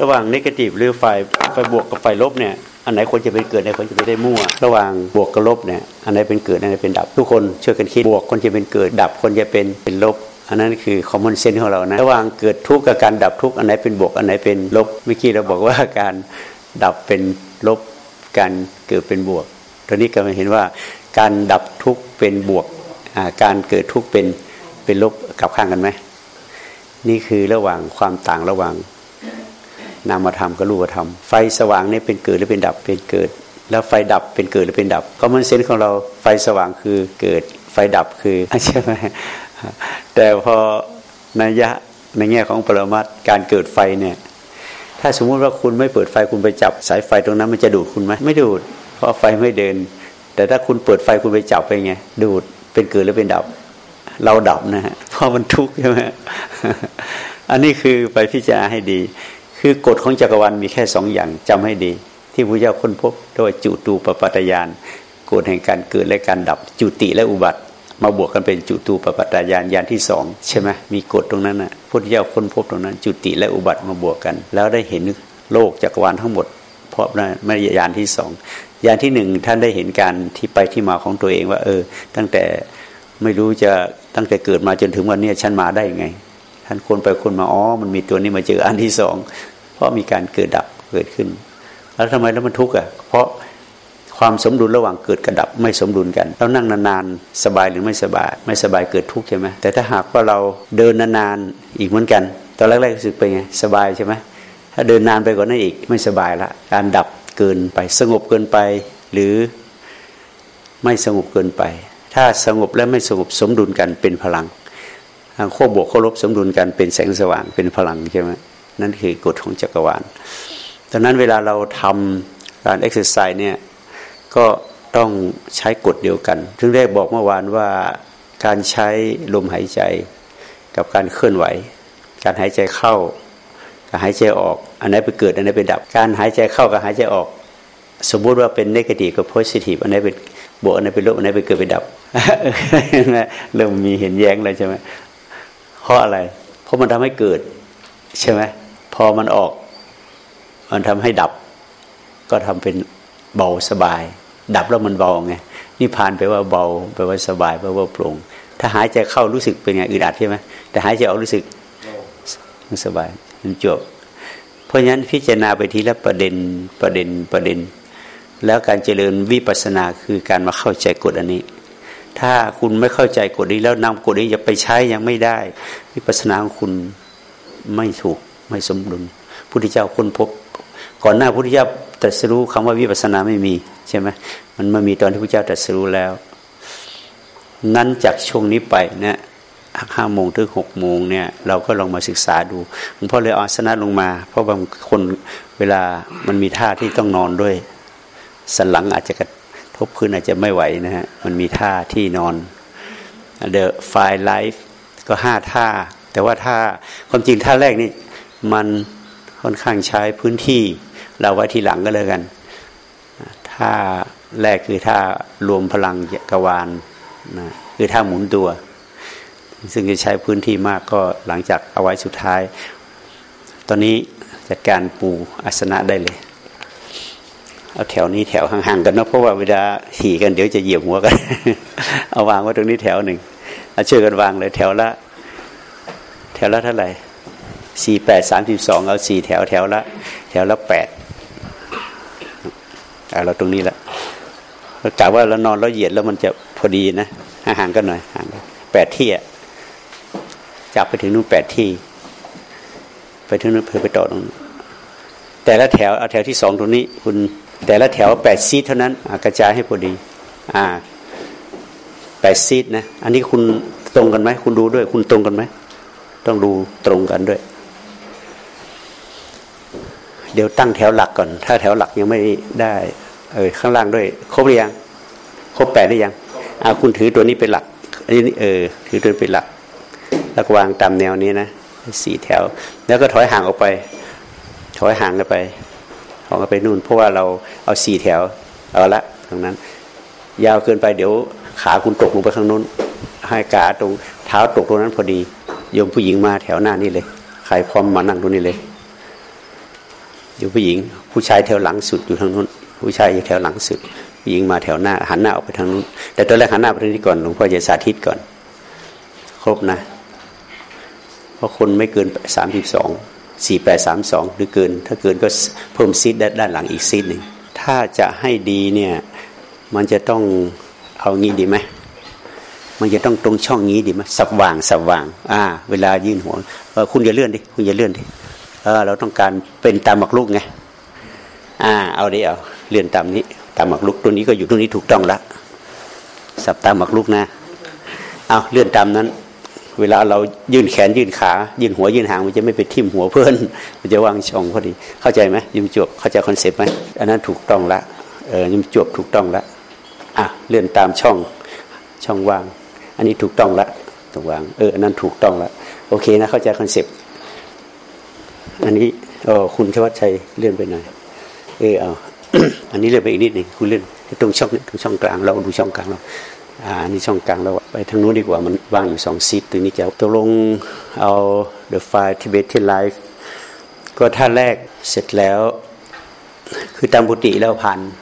ระหว่างนกาทีฟหรือไฟไฟบวกกับไฟลบเนี่ยอันไหนควรจะเป็นเกิดอันไหนควรจะไม่ได้มั่ว ระหว่างบวกกับลบเนี่ยอันไหนเป็นเกิดอันไหนเป็นดับ ทุกคนช่วยกันคิดบวกคนจะเป็นเกิดดับคนจะเป็นเป็นลบอันนั้นคือคอมมอนเซนส์ของเรานะระหว่างเกิดทุกข์กับการดับทุกข์อันไหนเป็นบวกอันไหนเป็นลบเมื่อกี้เราบอกว่าการดับเป็นลบการเกิดเป็นบวกตอนนี้ก็มาเห็นว่าการดับทุกข์เป็นบวกการเกิดทุกข์เป็นเป็นลบกับข้างกันไหมนี่คือระหว่างความต่างระหว่าง นามธรรมกับรูปธรรม ไฟสว่างนี่เป็นเกิดหรือเป็นดับเป็นเกิด แล้วไฟดับเป็นเกิดหรือเป็นดับก็มันเซนของเราไฟสว่างคือเกิดไฟดับคือใช่ไหมแต่พอนัยยะในแง่ของปรมัตการเกิดไฟเนี่ยถ้าสมมุติว่าคุณไม่เปิดไฟคุณไปจับสายไฟตรงนั้นมันจะดูดคุณไหมไม่ดูด เพราะไฟไม่เดิน แต่ถ้าคุณเปิดไฟคุณไปจับไปไงดูดเป็นเกิดหรือเป็นดับ เราดับนะฮะเพราะมันทุกข์ใช่ไหมอันนี้คือไปพิจารณาให้ดี คือกฎของจักรวาลมีแค่สองอย่างจำให้ดี ที่พระเจ้าค้นพบโดยจุตูปปัตยานกฎแห่งการเกิดและการดับจุติและอุบัติ มาบวกกันเป็นจุตูปปัตยานยานที่สองใช่ไหมมีกฎตรงนั้นนะพระเจ้าค้นพบตรงนั้น จุติและอุบัติมาบวกกัน แล้วได้เห็นโลกจักรวาลทั้งหมด เพราะนั้นไม่ยานที่สองยานที่หนึ่งท่านได้เห็นการที่ไปที่มาของตัวเองว่า เออ ตั้งแต่ไม่รู้จะตั้งแต่เกิดมาจนถึงวันนี้ฉันมาได้ยังไง ท่านคนไปคนมาอ๋อมันมีตัวนี้มาเจออันที่สองเพราะมีการเกิดดับเกิดขึ้น แล้วทำไมแล้วมันทุกข์อะเพราะความสมดุลระหว่างเกิดกับดับไม่สมดุลกันเรานั่งนานๆสบายหรือไม่สบาย ไม่สบายเกิดทุกข์ใช่ไหมแต่ถ้าหากว่าเราเดินนานๆอีกเหมือนกัน ตอนแรกๆรู้สึกเป็นไงสบายใช่ไหมถ้าเดินนานไปกว่านั้นอีกไม่สบายละการดับเกินไปสงบเกินไป หรือไม่สงบเกินไป ถ้าสงบและไม่สงบสมดุลกันเป็นพลัง ทางโคบวกโคลบสมดุลกันเป็นแสงสว่างเป็นพลังใช่ไหมนั่นคือกฎของจักรวาลดังนั้นเวลาเราทำการเอ็กซ์ไซส์เนี่ยก็ต้องใช้กฎเดียวกันถึงได้บอกเมื่อวานว่าการใช้ลมหายใจกับการเคลื่อนไหว การหายใจเข้ากับหายใจออก อันไหนไปเกิดอันไหนไปดับ การหายใจเข้ากับหายใจออก สมมุติว่าเป็นนกาทีฟกับโพสิทีฟอันไหนเป็นบวกอันไหนเป็นลบอันไหนไปเกิดไปดับเริ่มมีเห็นแย้งเลยใช่ไหม ราะอะไร เพราะมันทำให้เกิด ใช่ไหมพอมันออก มันทำให้ดับ ก็ทำเป็นเบาสบาย ดับแล้วมันเบาไงนี่ผ่านไปว่าเบาไปว่าสบายไปว่าโปร่งถ้าหายใจเข้ารู้สึกเป็นไงอึดอัดใช่ไหมแต่หายใจออกรู้สึกมันสบายมันจบ เพราะฉะนั้นพิจารณาไปทีละประเด็นประเด็นประเด็น แล้วการเจริญวิปัสสนาคือการมาเข้าใจกฎอันนี้ ถ้าคุณไม่เข้าใจกฎนี้แล้วนำกฎนี้จะไปใช้ยังไม่ได้วิปัสสนาของคุณไม่ถูกไม่สมดุลพุทธเจ้าค้นพบ ก่อนหน้าพุทธเจ้าตรัสรู้คำว่าวิปัสสนาไม่มีใช่ไหมมันมามีตอนที่พระเจ้าตรัสรู้แล้ว นั้นจากช่วงนี้ไปเนี่ยห้าโมงถึงหกโมงเนี่ย เราก็ลองมาศึกษาดูหลวงพ่อเลยอาสนะลงมา เพราะบางคนเวลามันมีท่าที่ต้องนอนด้วยสันหลังอาจจะ ทบพื้นอาจจะไม่ไหวนะฮะมันมีท่าที่นอน The Five Life ก็ห้าท่า แต่ว่าท่าความจริงท่าแรกนี่มันค่อนข้างใช้พื้นที่ เราไว้ทีหลังก็เลยกันท่าแรกคือท่ารวมพลังกวาลนะคือท่าหมุนตัว ซึ่งจะใช้พื้นที่มากก็หลังจากเอาไว้สุดท้าย ตอนนี้จัดการปูอาสนะได้เลย เอาแถวนี้แถวห่างๆกันนะเพราะว่าเวลาขี่กันเดี๋ยวจะเหยียบหัวกัน เอาวางไว้ตรงนี้แถวหนึ่งเอาช่วยกันวางเลยแถวละ แถวละเท่าไหร่สี่แปดสามสิบสองเอาสี่แถวแถวละ แถวละแปดเอาเราตรงนี้ละเรากะว่าเรานอนเราเหยียดแล้วมันจะพอดีนะห่างกันหน่อยห่างแปดที่อะจับไปถึงนู่นแปดที่ ไปถึงนู่นเพื่อไปต่อตรงแต่ละแถวเอาแถวที่สองตรงนี้คุณ แต่ละแถวแปดซีทเท่านั้นกระจายให้พอดี อ่าแปดซีทนะ อันนี้คุณตรงกันไหมคุณดูด้วย คุณตรงกันไหมต้องดูตรงกันด้วย เดี๋ยวตั้งแถวหลักก่อน ถ้าแถวหลักยังไม่ได้เออข้างล่างด้วย ครบหรือยัง ครบแปดหรือยังอ่าคุณถือตัวนี้เป็นหลักอันนี้เออถือตัวเป็นหลักแล้ววางตามแนวนี้นะสี่แถว แล้วก็ถอยห่างออกไป ถอยห่างกันไป ของไปนู่น เพราะว่าเราเอาสี่แถวเอาละตรงนั้น ยาวเกินไปเดี๋ยวขาคุณตกลงไปข้างนู้น ให้กาตรงเท้าตกตรงนั้นพอดีโยมผู้หญิงมาแถวหน้านี่เลยใครพร้อมมานั่งตรงนี้เลยอยู่ผู้หญิง ผู้ชายแถวหลังสุดอยู่ทางนู้น ผู้ชายอยู่แถวหลังสุดผู้หญิงมาแถวหน้า หันหน้าออกไปทางนู้น แต่ตอนแรกหันหน้าไปทางนี้ก่อนหลวงพ่อจะสาธิตก่อน ครบนะ เพราะคนไม่เกินสามสิบสอง สี่แปดสามสองหรือเกิน ถ้าเกินก็เพิ่มซีดด้านหลังอีกซีดหนึ่งถ้าจะให้ดีเนี่ยมันจะต้องเอางี้ดีไหมมันจะต้องตรงช่องนี้ดีไหมสว่างสว่าง อ่า เวลายื่นหัวเออคุณอย่าเลื่อนดิคุณอย่าเลื่อนดิเออเราต้องการเป็นตามหมักลูกไงอ่า เอาดิเอาเลื่อนตามนี้ ตามหมักลูกตัวนี้ก็อยู่ตรงนี้ถูกต้องละสับตามหมักลูกนะเอาเลื่อนตามนั้น เวลาเรายื่นแขนยื่นขา ยื่นหัวยื่นหางมันจะไม่ไปทิ่มหัวเพื่อน มันจะวางช่องพอดี เข้าใจไหมยิมจบเข้าใจ concept ไหมอันนั้นถูกต้องละเออยิมจบถูกต้องละอะเลื่อนตามช่องช่องว่าง อันนี้ถูกต้องละถูกวางเอออันนั้นถูกต้องละโอเคนะเข้าใจ concept อันนี้โอ้คุณชวัชชัยเลื่อนไปหน่อยเออเอาอันนี้เลื่อนไปอีกนิดหนึ่งคุณเลื่อนตรงช่องตรงช่องกลางเราดูช่องกลางเรา อ่านี่ช่องกลางเราไปทางนู้นดีกว่ามันว่างอยู่สองซีทตรงนี้จะตกลงเอา the file Tibetan life ก็ท่าแรกเสร็จแล้ว คือตามปกติแล้วผ่าน